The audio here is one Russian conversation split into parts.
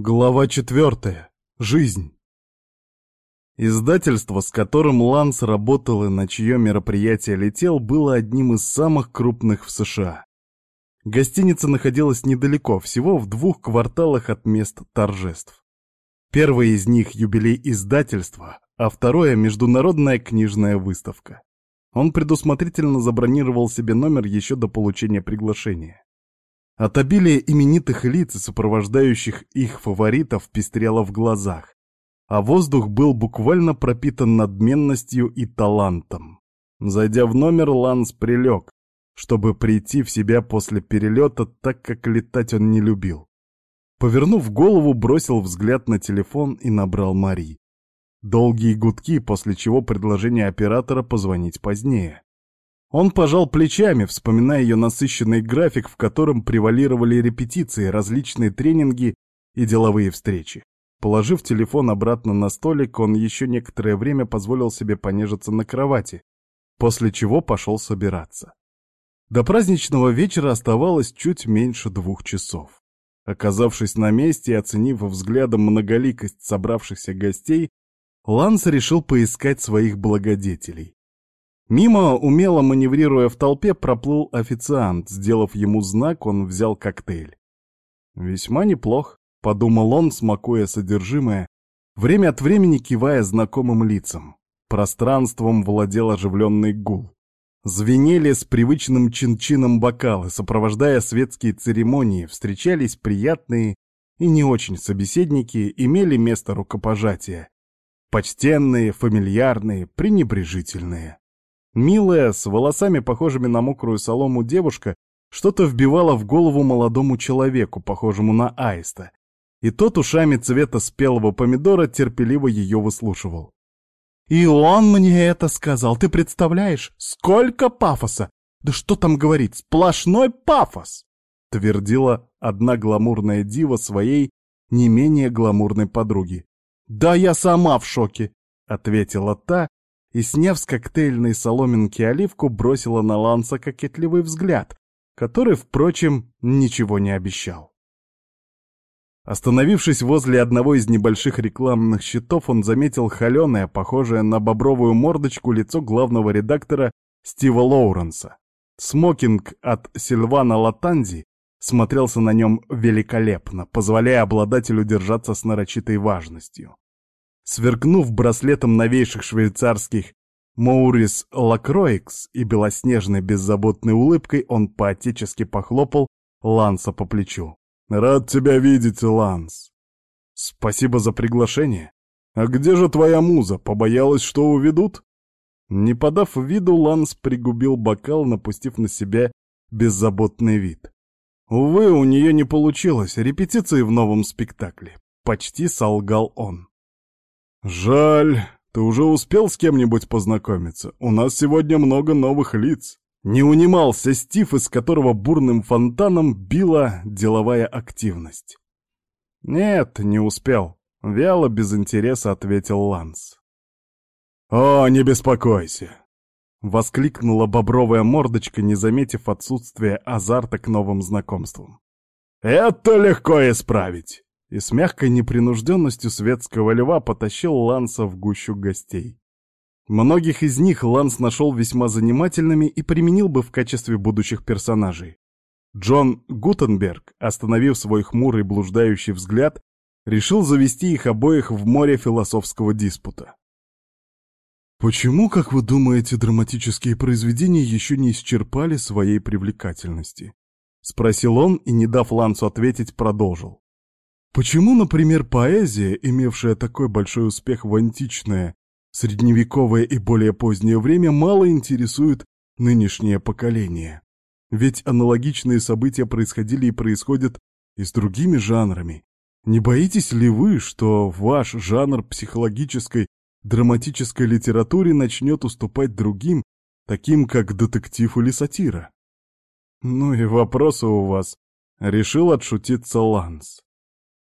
Глава четвертая. Жизнь. Издательство, с которым Ланс работал и на чье мероприятие летел, было одним из самых крупных в США. Гостиница находилась недалеко, всего в двух кварталах от мест торжеств. Первый из них — юбилей издательства, а второе — международная книжная выставка. Он предусмотрительно забронировал себе номер еще до получения приглашения. От обилия именитых лиц и сопровождающих их фаворитов пестрело в глазах, а воздух был буквально пропитан надменностью и талантом. Зайдя в номер, Ланс прилег, чтобы прийти в себя после перелета, так как летать он не любил. Повернув голову, бросил взгляд на телефон и набрал Мари. Долгие гудки, после чего предложение оператора позвонить позднее. Он пожал плечами, вспоминая ее насыщенный график, в котором превалировали репетиции, различные тренинги и деловые встречи. Положив телефон обратно на столик, он еще некоторое время позволил себе понежиться на кровати, после чего пошел собираться. До праздничного вечера оставалось чуть меньше двух часов. Оказавшись на месте и оценив взглядом многоликость собравшихся гостей, Ланс решил поискать своих благодетелей. Мимо, умело маневрируя в толпе, проплыл официант. Сделав ему знак, он взял коктейль. «Весьма неплох», — подумал он, смакуя содержимое, время от времени кивая знакомым лицам. Пространством владел оживленный гул. Звенели с привычным чин-чином бокалы, сопровождая светские церемонии, встречались приятные и не очень собеседники, имели место рукопожатия. Почтенные, фамильярные, пренебрежительные. Милая, с волосами, похожими на мокрую солому девушка, что-то вбивала в голову молодому человеку, похожему на аиста. И тот ушами цвета спелого помидора терпеливо ее выслушивал. «И он мне это сказал, ты представляешь? Сколько пафоса! Да что там говорить, сплошной пафос!» Твердила одна гламурная дива своей не менее гламурной подруги. «Да я сама в шоке!» — ответила та, и, сняв с коктейльной соломинки оливку, бросила на Ланса кокетливый взгляд, который, впрочем, ничего не обещал. Остановившись возле одного из небольших рекламных щитов, он заметил холеное, похожее на бобровую мордочку, лицо главного редактора Стива Лоуренса. Смокинг от Сильвана Латанзи смотрелся на нем великолепно, позволяя обладателю держаться с нарочитой важностью. Сверкнув браслетом новейших швейцарских Maurice Lacroix и белоснежной беззаботной улыбкой, он по-отечески похлопал Ланса по плечу. «Рад тебя видеть, Ланс!» «Спасибо за приглашение. А где же твоя муза? Побоялась, что уведут?» Не подав виду, Ланс пригубил бокал, напустив на себя беззаботный вид. Увы, у нее не получилось, репетиции в новом спектакле. Почти солгал он. «Жаль, ты уже успел с кем-нибудь познакомиться? У нас сегодня много новых лиц». Не унимался Стив, из которого бурным фонтаном била деловая активность. «Нет, не успел», — вяло, без интереса ответил Ланс. «О, не беспокойся!» — воскликнула бобровая мордочка, не заметив отсутствия азарта к новым знакомствам. «Это легко исправить!» И с мягкой непринужденностью светского льва потащил Ланса в гущу гостей. Многих из них Ланс нашел весьма занимательными и применил бы в качестве будущих персонажей. Джон Гутенберг, остановив свой хмурый блуждающий взгляд, решил завести их обоих в море философского диспута. Почему, как вы думаете, драматические произведения еще не исчерпали своей привлекательности? Спросил он и, не дав Лансу ответить, продолжил. Почему, например, поэзия, имевшая такой большой успех в античное, средневековое и более позднее время, мало интересует нынешнее поколение? Ведь аналогичные события происходили и происходят и с другими жанрами. Не боитесь ли вы, что ваш жанр психологической, драматической литературе начнет уступать другим, таким как детектив или сатира? Ну и вопросы у вас. Решил отшутиться Ланс.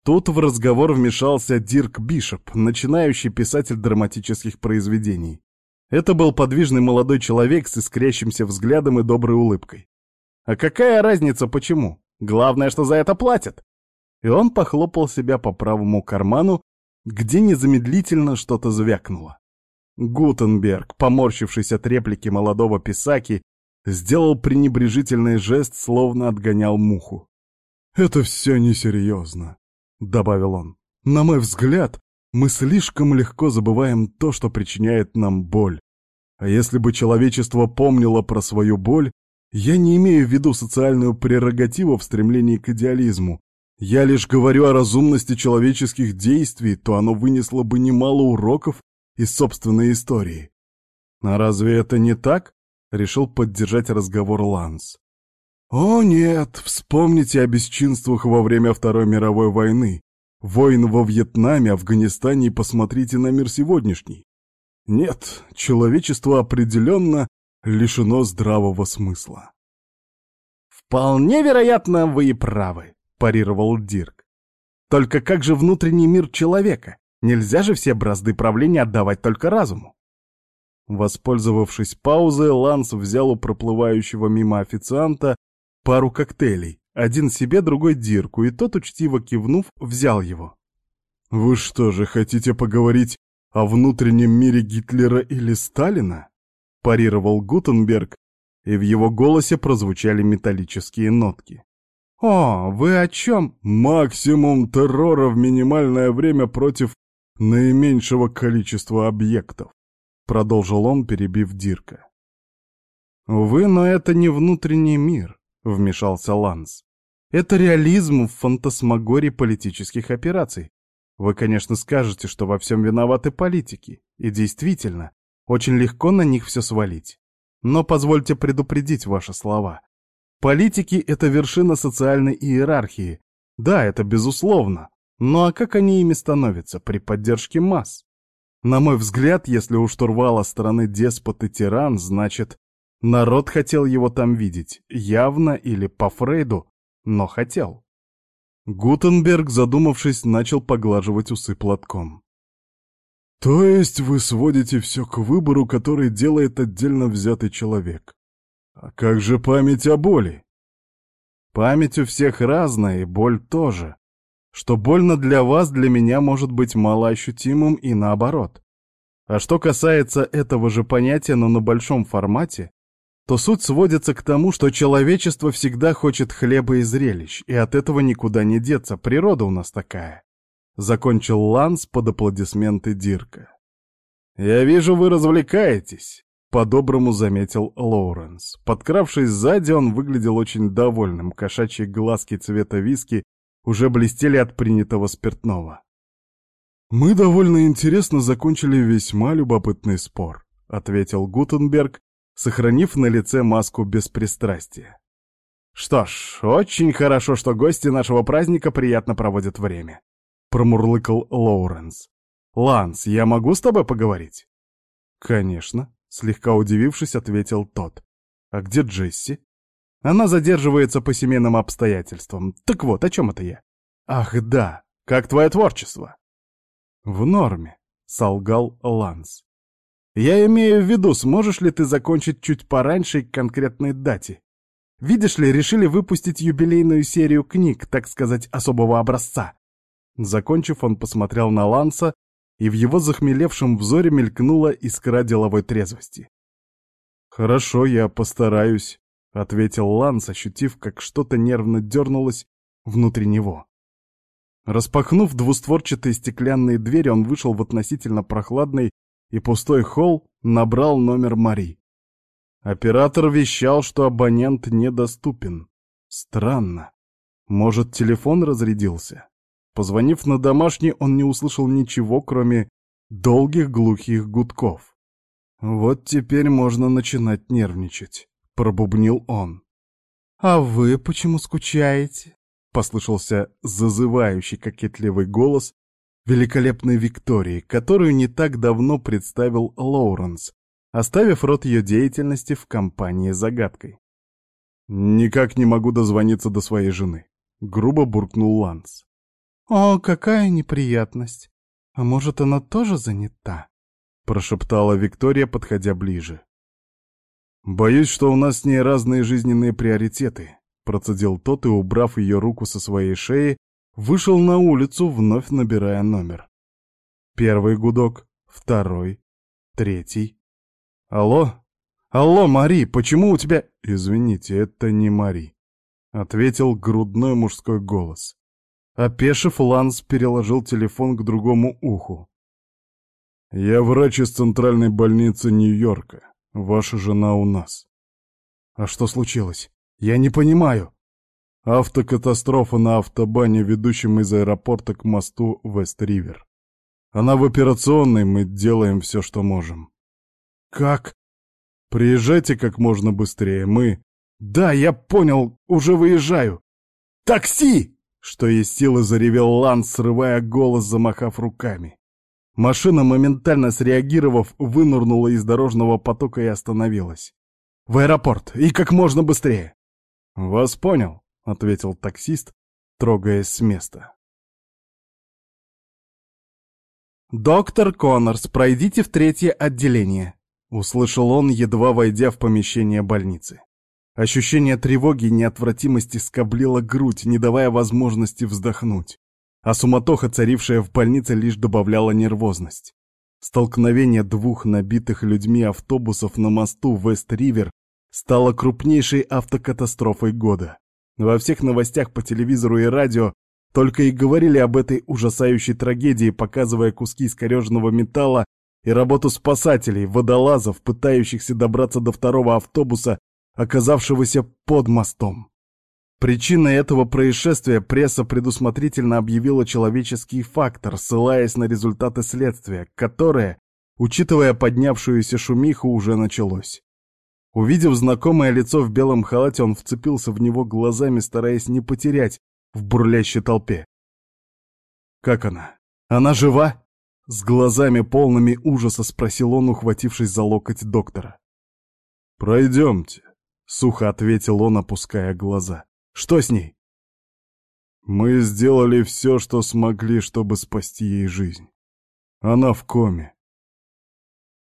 Тут в разговор вмешался Дирк Бишоп, начинающий писатель драматических произведений. Это был подвижный молодой человек с искрящимся взглядом и доброй улыбкой. А какая разница почему? Главное, что за это платят. И он похлопал себя по правому карману, где незамедлительно что-то звякнуло. Гутенберг, поморщившись от реплики молодого писаки, сделал пренебрежительный жест, словно отгонял муху. «Это все несерьезно», — добавил он. «На мой взгляд, мы слишком легко забываем то, что причиняет нам боль. А если бы человечество помнило про свою боль, я не имею в виду социальную прерогативу в стремлении к идеализму. Я лишь говорю о разумности человеческих действий, то оно вынесло бы немало уроков из собственной истории. А разве это не так? Решил поддержать разговор Ланс. О нет, вспомните о бесчинствах во время Второй мировой войны, войн во Вьетнаме, Афганистане и посмотрите на мир сегодняшний. Нет, человечество определенно лишено здравого смысла. «Вполне вероятно, вы и правы», — парировал Дирк. «Только как же внутренний мир человека? Нельзя же все бразды правления отдавать только разуму». Воспользовавшись паузой, Ланс взял у проплывающего мимо официанта пару коктейлей, один себе, другой Дирку, и тот, учтиво кивнув, взял его. «Вы что же, хотите поговорить о внутреннем мире Гитлера или Сталина?» — парировал Гутенберг, и в его голосе прозвучали металлические нотки. «О, вы о чем?» «Максимум террора в минимальное время против наименьшего количества объектов», — продолжил он, перебив Дирка. «Увы, но это не внутренний мир», — вмешался Ланс. «Это реализм в фантасмагории политических операций. Вы, конечно, скажете, что во всем виноваты политики, и действительно, очень легко на них все свалить. Но позвольте предупредить ваши слова. Политики — это вершина социальной иерархии. Да, это безусловно. Ну а как они ими становятся при поддержке масс? На мой взгляд, если у штурвала страны деспот и тиран, значит, народ хотел его там видеть, явно или по Фрейду, но хотел. Гутенберг, задумавшись, начал поглаживать усы платком. То есть вы сводите все к выбору, который делает отдельно взятый человек. А как же память о боли? Память у всех разная, и боль тоже. Что больно для вас, для меня может быть малоощутимым и наоборот. А что касается этого же понятия, но на большом формате, то суть сводится к тому, что человечество всегда хочет хлеба и зрелищ, и от этого никуда не деться, природа у нас такая. Закончил Ланс под аплодисменты Дирка. «Я вижу, вы развлекаетесь», — по-доброму заметил Лоуренс. Подкравшись сзади, он выглядел очень довольным. Кошачьи глазки цвета виски уже блестели от принятого спиртного. «Мы довольно интересно закончили весьма любопытный спор», — ответил Гутенберг, сохранив на лице маску беспристрастия. «Что ж, очень хорошо, что гости нашего праздника приятно проводят время промурлыкал Лоуренс. «Ланс, я могу с тобой поговорить?» «Конечно», — слегка удивившись, ответил тот. «А где Джесси?» «Она задерживается по семейным обстоятельствам. Так вот, о чем это я?» «Ах, да! Как твое творчество?» «В норме», — солгал Ланс. «Я имею в виду, сможешь ли ты закончить чуть пораньше к конкретной дате? Видишь ли, решили выпустить юбилейную серию книг, так сказать, особого образца. Закончив, он посмотрел на Ланса, и в его захмелевшем взоре мелькнула искра деловой трезвости. «Хорошо, я постараюсь», — ответил Ланс, ощутив, как что-то нервно дернулось внутри него. Распахнув двустворчатые стеклянные двери, он вышел в относительно прохладный и пустой холл, набрал номер Мари. Оператор вещал, что абонент недоступен. Странно. Может, телефон разрядился? Позвонив на домашний, он не услышал ничего, кроме долгих глухих гудков. «Вот теперь можно начинать нервничать», — пробубнил он. «А вы почему скучаете?» — послышался зазывающий кокетливый голос великолепной Виктории, которую не так давно представил Лоуренс, оставив рот ее деятельности в компании загадкой. «Никак не могу дозвониться до своей жены», — грубо буркнул Ланс. «О, какая неприятность! А может, она тоже занята?» — прошептала Виктория, подходя ближе. «Боюсь, что у нас с ней разные жизненные приоритеты», — процедил тот и, убрав ее руку со своей шеи, Вышел на улицу, вновь набирая номер. Первый гудок, второй, третий. «Алло? Алло, Мари, почему у тебя...» «Извините, это не Мари», — ответил грудной мужской голос. Опешив, Ланс переложил телефон к другому уху. «Я врач из центральной больницы Нью-Йорка. Ваша жена у нас». «А что случилось? Я не понимаю». Автокатастрофа на автобане, ведущем из аэропорта к мосту Вест-Ривер. Она в операционной, мы делаем все, что можем. «Как?» «Приезжайте как можно быстрее, мы...» «Да, я понял, уже выезжаю!» «Такси!» Что есть силы, заревел Ланс, срывая голос, замахав руками. Машина, моментально среагировав, вынырнула из дорожного потока и остановилась. «В аэропорт! И как можно быстрее!» «Вас понял», — ответил таксист, трогаясь с места. «Доктор Коннорс, пройдите в третье отделение», — услышал он, едва войдя в помещение больницы. Ощущение тревоги и неотвратимости скоблило грудь, не давая возможности вздохнуть. А суматоха, царившая в больнице, лишь добавляла нервозность. Столкновение двух набитых людьми автобусов на мосту Вест-Ривер стало крупнейшей автокатастрофой года. Во всех новостях по телевизору и радио только и говорили об этой ужасающей трагедии, показывая куски искореженного металла и работу спасателей, водолазов, пытающихся добраться до второго автобуса оказавшегося под мостом. Причиной этого происшествия пресса предусмотрительно объявила человеческий фактор, ссылаясь на результаты следствия, которое, учитывая поднявшуюся шумиху, уже началось. Увидев знакомое лицо в белом халате, он вцепился в него глазами, стараясь не потерять в бурлящей толпе. «Как она? Она жива?» С глазами полными ужаса спросил он, ухватившись за локоть доктора. «Пройдемте», Сухо ответил он, опуская глаза. «Что с ней?» «Мы сделали все, что смогли, чтобы спасти ей жизнь. Она в коме».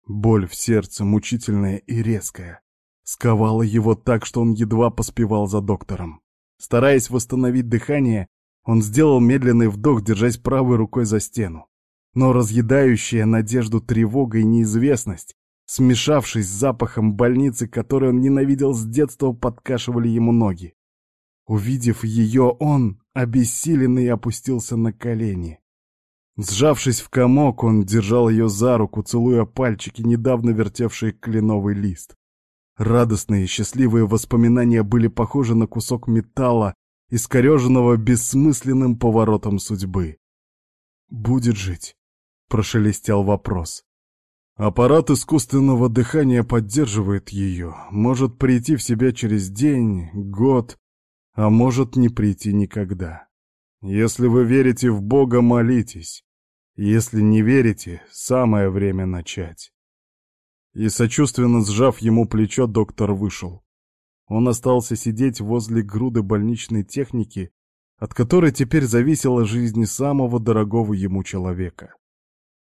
Боль в сердце, мучительная и резкая, сковала его так, что он едва поспевал за доктором. Стараясь восстановить дыхание, он сделал медленный вдох, держась правой рукой за стену. Но разъедающая надежду тревога и неизвестность смешавшись с запахом больницы, которую он ненавидел с детства, подкашивали ему ноги. Увидев ее, он, обессиленный, опустился на колени. Сжавшись в комок, он держал ее за руку, целуя пальчики, недавно вертевшие кленовый лист. Радостные, счастливые воспоминания были похожи на кусок металла, искореженного бессмысленным поворотом судьбы. «Будет жить», — прошелестел вопрос. Аппарат искусственного дыхания поддерживает ее, может прийти в себя через день, год, а может не прийти никогда. Если вы верите в Бога, молитесь. Если не верите, самое время начать. И сочувственно сжав ему плечо, доктор вышел. Он остался сидеть возле груды больничной техники, от которой теперь зависела жизнь самого дорогого ему человека.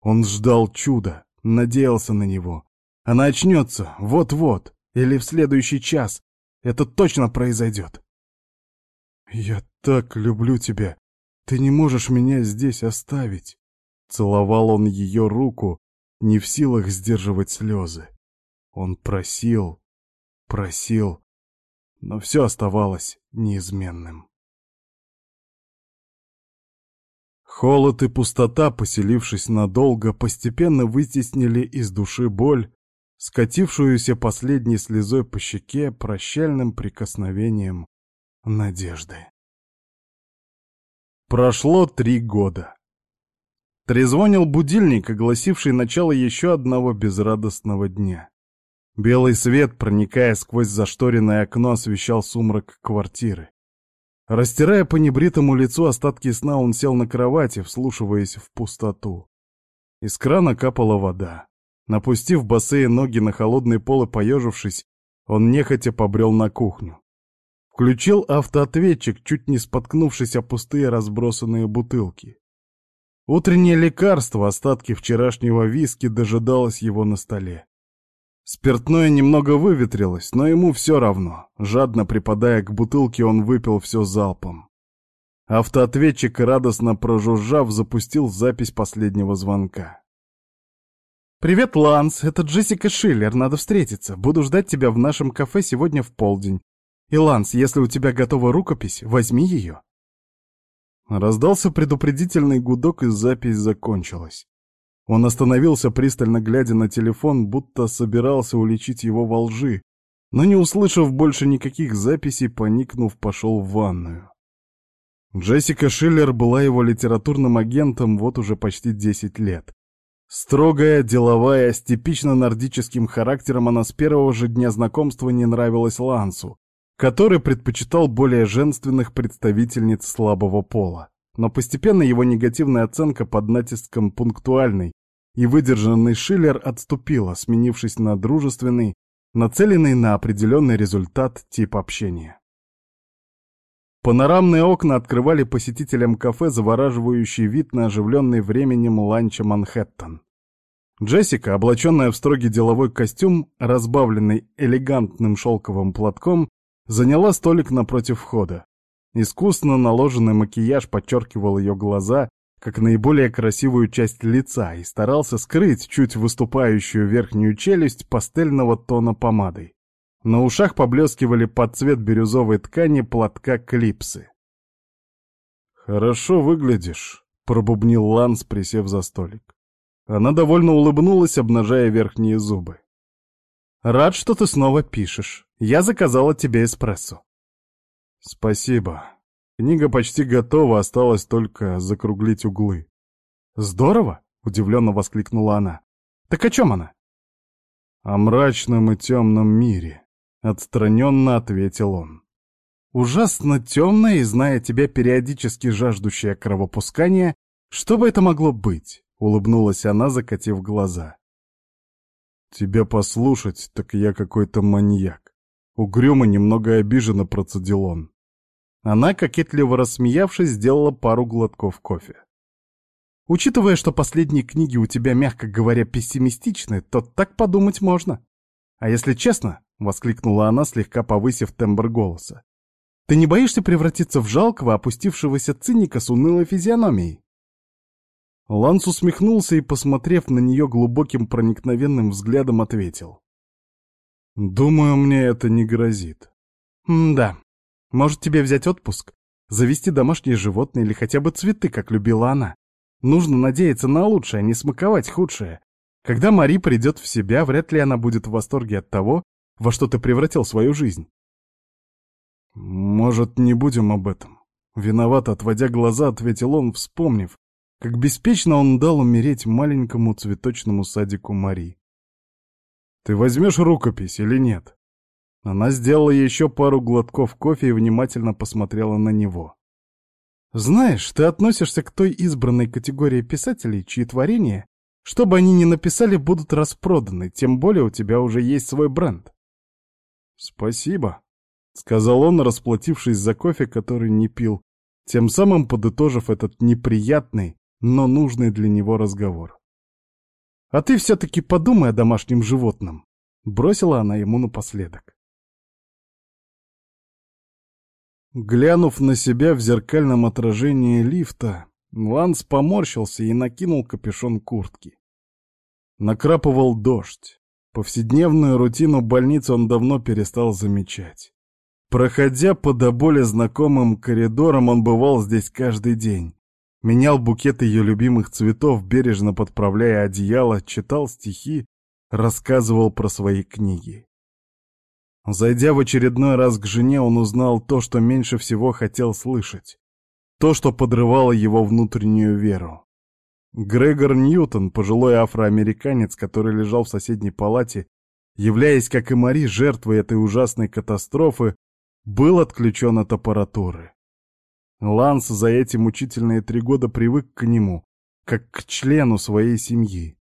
Он ждал чуда надеялся на него. Она очнется вот-вот или в следующий час. Это точно произойдет. «Я так люблю тебя. Ты не можешь меня здесь оставить». Целовал он ее руку, не в силах сдерживать слезы. Он просил, просил, но все оставалось неизменным. Холод и пустота, поселившись надолго, постепенно вытеснили из души боль, скатившуюся последней слезой по щеке прощальным прикосновением надежды. Прошло три года. Трезвонил будильник, огласивший начало еще одного безрадостного дня. Белый свет, проникая сквозь зашторенное окно, освещал сумрак квартиры. Растирая по небритому лицу остатки сна, он сел на кровати, вслушиваясь в пустоту. Из крана капала вода. Напустив босые ноги на холодный пол и поежившись, он нехотя побрел на кухню. Включил автоответчик, чуть не споткнувшись о пустые разбросанные бутылки. Утреннее лекарство, остатки вчерашнего виски, дожидалось его на столе. Спиртное немного выветрилось, но ему все равно. Жадно припадая к бутылке, он выпил все залпом. Автоответчик, радостно прожужжав, запустил запись последнего звонка. «Привет, Ланс, это Джессика Шиллер, надо встретиться. Буду ждать тебя в нашем кафе сегодня в полдень. И, Ланс, если у тебя готова рукопись, возьми ее». Раздался предупредительный гудок, и запись закончилась. Он остановился, пристально глядя на телефон, будто собирался уличить его во лжи, но не услышав больше никаких записей, поникнув, пошел в ванную. Джессика Шиллер была его литературным агентом вот уже почти 10 лет. Строгая, деловая, с типично нордическим характером она с первого же дня знакомства не нравилась Лансу, который предпочитал более женственных представительниц слабого пола. Но постепенно его негативная оценка под натиском пунктуальной и выдержанный Шиллер отступила, сменившись на дружественный, нацеленный на определенный результат тип общения. Панорамные окна открывали посетителям кафе завораживающий вид на оживленный временем ланча Манхэттен. Джессика, облаченная в строгий деловой костюм, разбавленный элегантным шелковым платком, заняла столик напротив входа. Искусно наложенный макияж подчеркивал ее глаза, как наиболее красивую часть лица, и старался скрыть чуть выступающую верхнюю челюсть пастельного тона помадой. На ушах поблескивали под цвет бирюзовой ткани платка клипсы. «Хорошо выглядишь», — пробубнил Ланс, присев за столик. Она довольно улыбнулась, обнажая верхние зубы. «Рад, что ты снова пишешь. Я заказала тебе эспрессо». «Спасибо. Книга почти готова, осталось только закруглить углы». «Здорово!» — удивленно воскликнула она. «Так о чем она?» «О мрачном и темном мире», — отстраненно ответил он. «Ужасно темная и, зная тебя, периодически жаждущая кровопускания, что бы это могло быть?» — улыбнулась она, закатив глаза. «Тебя послушать, так я какой-то маньяк». Угрюмо, немного обиженно процедил он. Она, кокетливо рассмеявшись, сделала пару глотков кофе. «Учитывая, что последние книги у тебя, мягко говоря, пессимистичны, то так подумать можно. А если честно, — воскликнула она, слегка повысив тембр голоса, — ты не боишься превратиться в жалкого, опустившегося циника с унылой физиономией? Ланс усмехнулся и, посмотрев на нее глубоким проникновенным взглядом, ответил. «Думаю, мне это не грозит». «Да. Может, тебе взять отпуск? Завести домашнее животное или хотя бы цветы, как любила она? Нужно надеяться на лучшее, а не смаковать худшее. Когда Мари придет в себя, вряд ли она будет в восторге от того, во что ты превратил свою жизнь». «Может, не будем об этом?» Виновато отводя глаза, ответил он, вспомнив, как беспечно он дал умереть маленькому цветочному садику Мари. «Ты возьмешь рукопись или нет?» Она сделала еще пару глотков кофе и внимательно посмотрела на него. «Знаешь, ты относишься к той избранной категории писателей, чьи творения, что бы они ни написали, будут распроданы, тем более у тебя уже есть свой бренд». «Спасибо», — сказал он, расплатившись за кофе, который не пил, тем самым подытожив этот неприятный, но нужный для него разговор. «А ты все-таки подумай о домашнем животном», — бросила она ему напоследок. Глянув на себя в зеркальном отражении лифта, Ланс поморщился и накинул капюшон куртки. Накрапывал дождь. Повседневную рутину больницы он давно перестал замечать. Проходя по до боли знакомым коридорам, он бывал здесь каждый день. Менял букет ее любимых цветов, бережно подправляя одеяло, читал стихи, рассказывал про свои книги. Зайдя в очередной раз к жене, он узнал то, что меньше всего хотел слышать. То, что подрывало его внутреннюю веру. Грегор Ньютон, пожилой афроамериканец, который лежал в соседней палате, являясь, как и Мари, жертвой этой ужасной катастрофы, был отключен от аппаратуры. Ланс за эти мучительные три года привык к нему, как к члену своей семьи.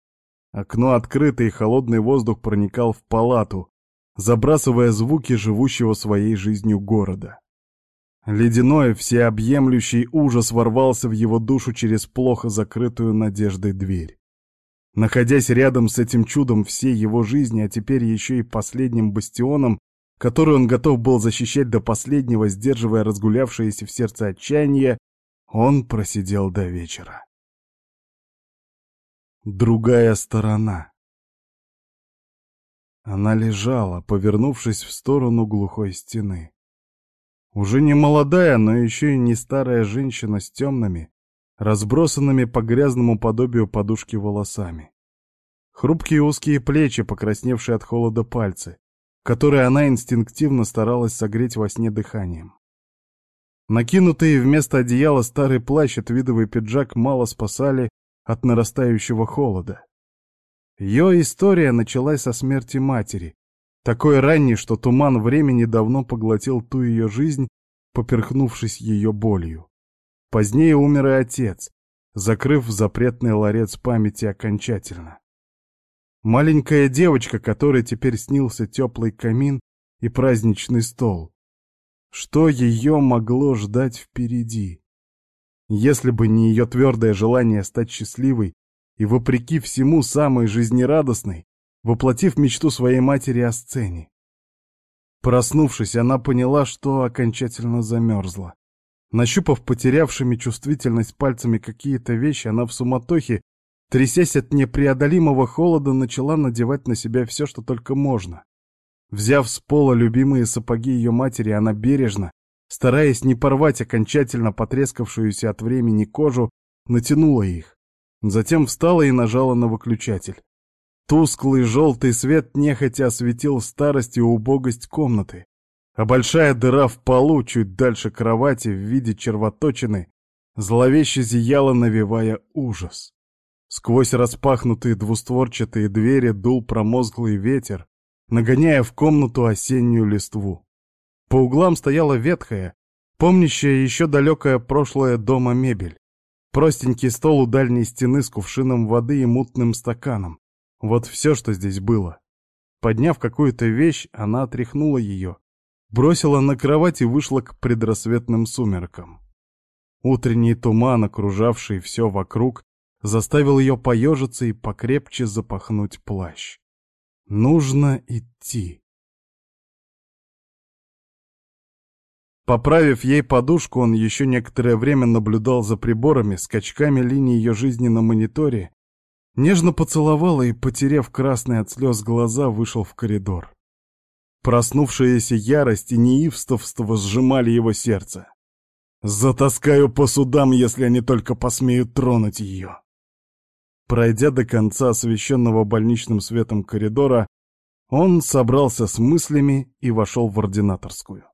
Окно открыто, и холодный воздух проникал в палату, забрасывая звуки живущего своей жизнью города. Ледяной, всеобъемлющий ужас ворвался в его душу через плохо закрытую надеждой дверь. Находясь рядом с этим чудом всей его жизни, а теперь еще и последним бастионом, который он готов был защищать до последнего, сдерживая разгулявшееся в сердце отчаяние, он просидел до вечера. Другая сторона. Она лежала, повернувшись в сторону глухой стены. Уже не молодая, но еще и не старая женщина с темными, разбросанными по грязному подобию подушки волосами. Хрупкие узкие плечи, покрасневшие от холода пальцы, которые она инстинктивно старалась согреть во сне дыханием. Накинутые вместо одеяла старый плащ и твидовый пиджак мало спасали от нарастающего холода. Ее история началась со смерти матери, такой ранней, что туман времени давно поглотил ту ее жизнь, поперхнувшись ее болью. Позднее умер и отец, закрыв запретный ларец памяти окончательно. Маленькая девочка, которой теперь снился теплый камин и праздничный стол. Что ее могло ждать впереди? Если бы не ее твердое желание стать счастливой и, вопреки всему, самой жизнерадостной, воплотив мечту своей матери о сцене. Проснувшись, она поняла, что окончательно замерзла. Нащупав потерявшими чувствительность пальцами какие-то вещи, она в суматохе, трясясь от непреодолимого холода, начала надевать на себя все, что только можно. Взяв с пола любимые сапоги ее матери, она бережно, стараясь не порвать окончательно потрескавшуюся от времени кожу, натянула их. Затем встала и нажала на выключатель. Тусклый желтый свет нехотя осветил старость и убогость комнаты, а большая дыра в полу чуть дальше кровати в виде червоточины зловеще зияла, навевая ужас. Сквозь распахнутые двустворчатые двери дул промозглый ветер, нагоняя в комнату осеннюю листву. По углам стояла ветхая, помнящая еще далекое прошлое дома мебель. Простенький стол у дальней стены с кувшином воды и мутным стаканом. Вот все, что здесь было. Подняв какую-то вещь, она отряхнула ее, бросила на кровать и вышла к предрассветным сумеркам. Утренний туман, окружавший все вокруг, заставил ее поежиться и покрепче запахнуть плащ. Нужно идти. Поправив ей подушку, он еще некоторое время наблюдал за приборами, скачками линии ее жизни на мониторе Нежно поцеловала и, потеряв красные от слез глаза, вышел в коридор. Проснувшаяся ярость и неивстовство сжимали его сердце. «Затаскаю по судам, если они только посмеют тронуть ее!» Пройдя до конца освещенного больничным светом коридора, он собрался с мыслями и вошел в ординаторскую.